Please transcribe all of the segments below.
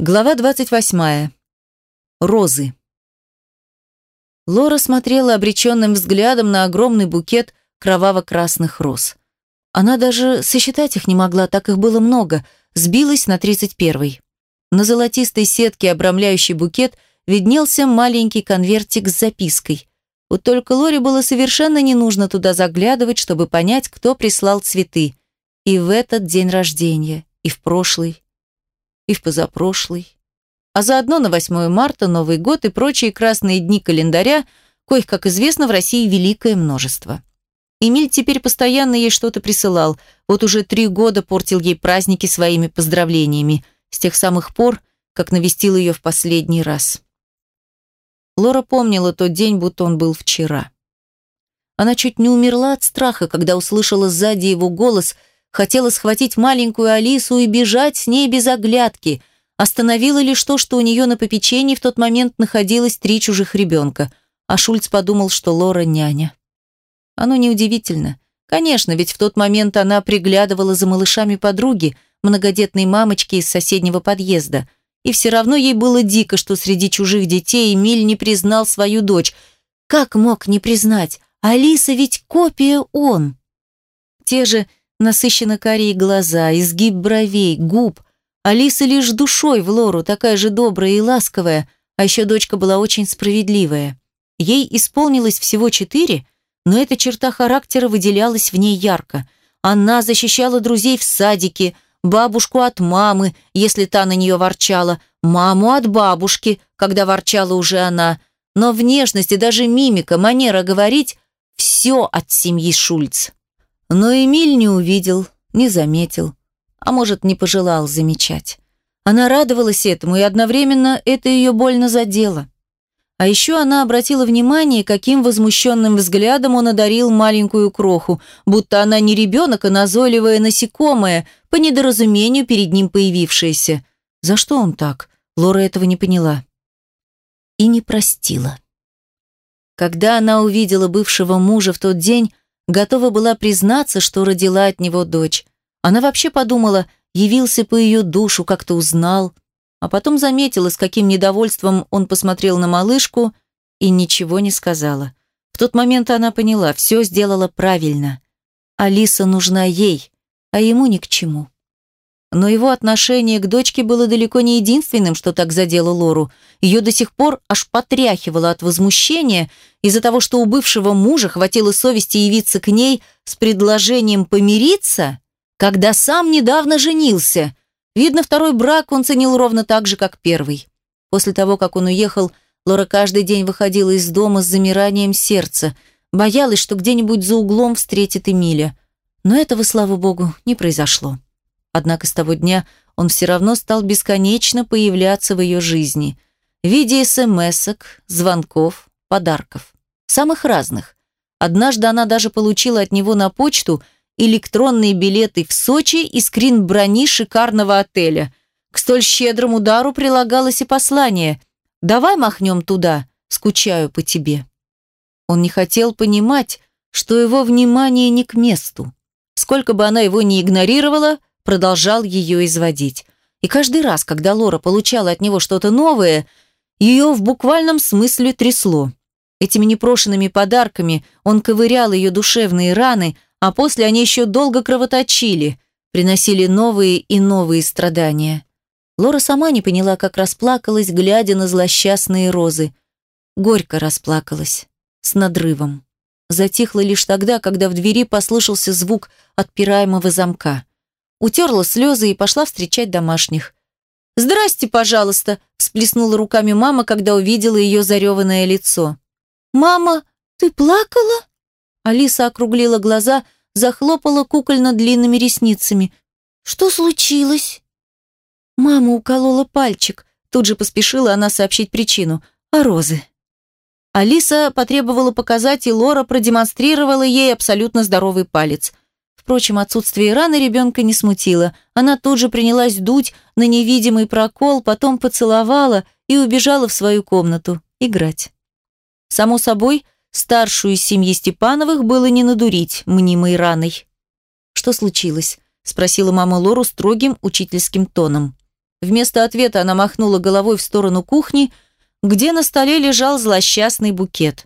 Глава 28. Розы. Лора смотрела обреченным взглядом на огромный букет кроваво-красных роз. Она даже сосчитать их не могла, так их было много, сбилась на 31-й. На золотистой сетке, обрамляющей букет, виднелся маленький конвертик с запиской. Вот только Лоре было совершенно не нужно туда заглядывать, чтобы понять, кто прислал цветы. И в этот день рождения, и в прошлый, и в позапрошлый. А заодно на 8 марта, Новый год и прочие красные дни календаря, коих, как известно, в России великое множество. Эмиль теперь постоянно ей что-то присылал, вот уже три года портил ей праздники своими поздравлениями, с тех самых пор, как навестил ее в последний раз. Лора помнила тот день, будто он был вчера. Она чуть не умерла от страха, когда услышала сзади его голос – Хотела схватить маленькую Алису и бежать с ней без оглядки. Остановило лишь то, что у нее на попечении в тот момент находилось три чужих ребенка, а Шульц подумал, что Лора няня. Оно неудивительно. Конечно, ведь в тот момент она приглядывала за малышами подруги, многодетной мамочки из соседнего подъезда. И все равно ей было дико, что среди чужих детей Эмиль не признал свою дочь. Как мог не признать? Алиса ведь копия он. Те же насыщенно карие глаза, изгиб бровей, губ. Алиса лишь душой в Лору, такая же добрая и ласковая, а еще дочка была очень справедливая. Ей исполнилось всего четыре, но эта черта характера выделялась в ней ярко. Она защищала друзей в садике, бабушку от мамы, если та на нее ворчала, маму от бабушки, когда ворчала уже она. Но внешность и даже мимика, манера говорить – все от семьи Шульц. Но Эмиль не увидел, не заметил, а может, не пожелал замечать. Она радовалась этому, и одновременно это ее больно задело. А еще она обратила внимание, каким возмущенным взглядом он одарил маленькую кроху, будто она не ребенок, а назойливое насекомое, по недоразумению перед ним появившееся. За что он так? Лора этого не поняла. И не простила. Когда она увидела бывшего мужа в тот день, готова была признаться, что родила от него дочь. Она вообще подумала, явился по ее душу, как-то узнал, а потом заметила, с каким недовольством он посмотрел на малышку и ничего не сказала. В тот момент она поняла, все сделала правильно. Алиса нужна ей, а ему ни к чему. Но его отношение к дочке было далеко не единственным, что так задело Лору. Ее до сих пор аж потряхивало от возмущения из-за того, что у бывшего мужа хватило совести явиться к ней с предложением помириться, когда сам недавно женился. Видно, второй брак он ценил ровно так же, как первый. После того, как он уехал, Лора каждый день выходила из дома с замиранием сердца, боялась, что где-нибудь за углом встретит Эмиля. Но этого, слава богу, не произошло. Однако с того дня он все равно стал бесконечно появляться в ее жизни в виде смс-ок, звонков, подарков. Самых разных. Однажды она даже получила от него на почту электронные билеты в Сочи и скрин брони шикарного отеля. К столь щедрому дару прилагалось и послание «Давай махнем туда, скучаю по тебе». Он не хотел понимать, что его внимание не к месту. Сколько бы она его ни игнорировала, продолжал ее изводить. И каждый раз, когда Лора получала от него что-то новое, ее в буквальном смысле трясло. Этими непрошенными подарками он ковырял ее душевные раны, а после они еще долго кровоточили, приносили новые и новые страдания. Лора сама не поняла, как расплакалась, глядя на злосчастные розы. Горько расплакалась, с надрывом. Затихла лишь тогда, когда в двери послышался звук отпираемого замка утерла слезы и пошла встречать домашних. «Здрасте, пожалуйста», – всплеснула руками мама, когда увидела ее зареванное лицо. «Мама, ты плакала?» Алиса округлила глаза, захлопала кукольно длинными ресницами. «Что случилось?» Мама уколола пальчик. Тут же поспешила она сообщить причину. А розы. Алиса потребовала показать, и Лора продемонстрировала ей абсолютно здоровый палец – Впрочем, отсутствие раны ребенка не смутило. Она тут же принялась дуть на невидимый прокол, потом поцеловала и убежала в свою комнату играть. Само собой, старшую из семьи Степановых было не надурить мнимой раной. «Что случилось?» – спросила мама Лору строгим учительским тоном. Вместо ответа она махнула головой в сторону кухни, где на столе лежал злосчастный букет.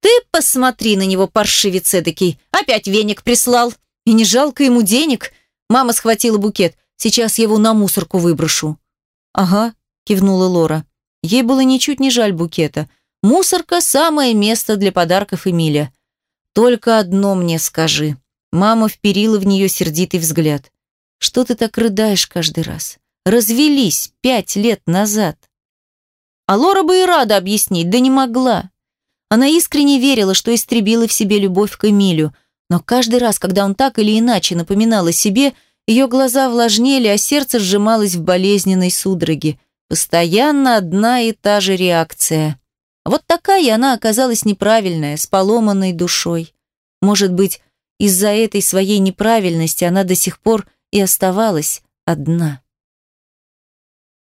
«Ты посмотри на него, паршивец эдакий! Опять веник прислал! И не жалко ему денег!» Мама схватила букет. «Сейчас его на мусорку выброшу». «Ага», – кивнула Лора. Ей было ничуть не жаль букета. Мусорка – самое место для подарков Эмиля. «Только одно мне скажи». Мама вперила в нее сердитый взгляд. «Что ты так рыдаешь каждый раз? Развелись пять лет назад». А Лора бы и рада объяснить, да не могла. Она искренне верила, что истребила в себе любовь к Эмилю, но каждый раз, когда он так или иначе напоминал о себе, ее глаза влажнели, а сердце сжималось в болезненной судороге. Постоянно одна и та же реакция. Вот такая она оказалась неправильная, с поломанной душой. Может быть, из-за этой своей неправильности она до сих пор и оставалась одна.